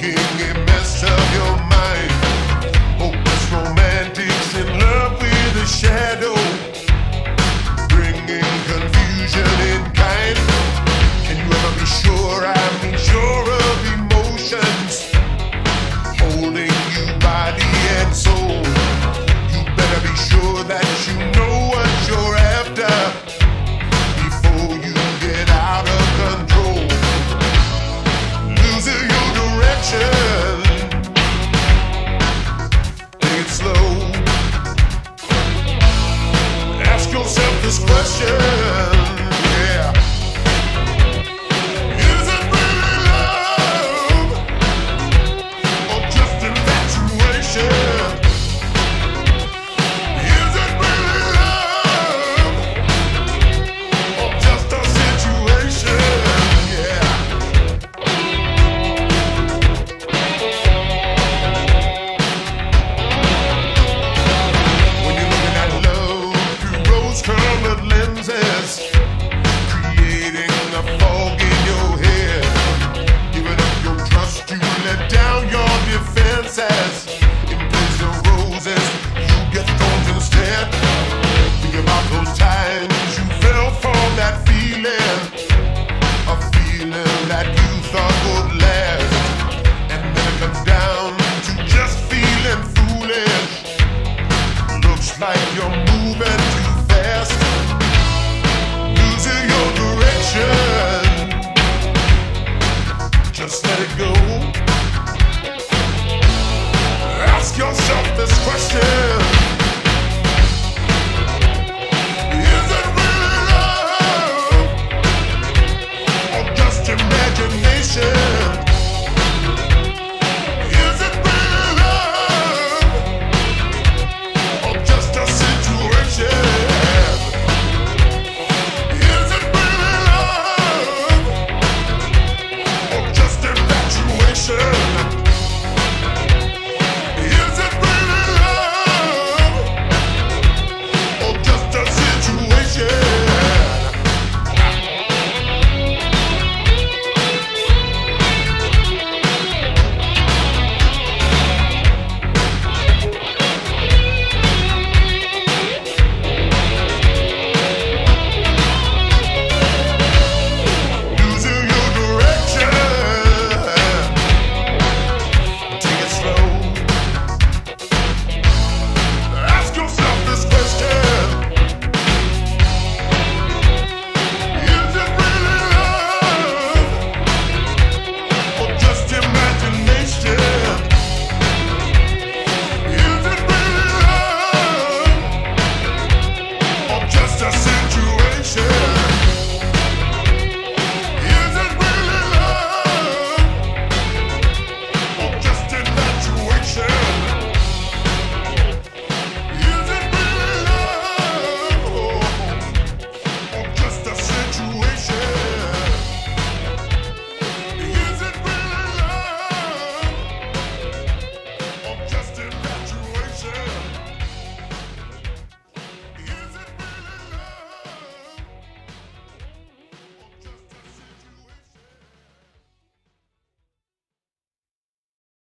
that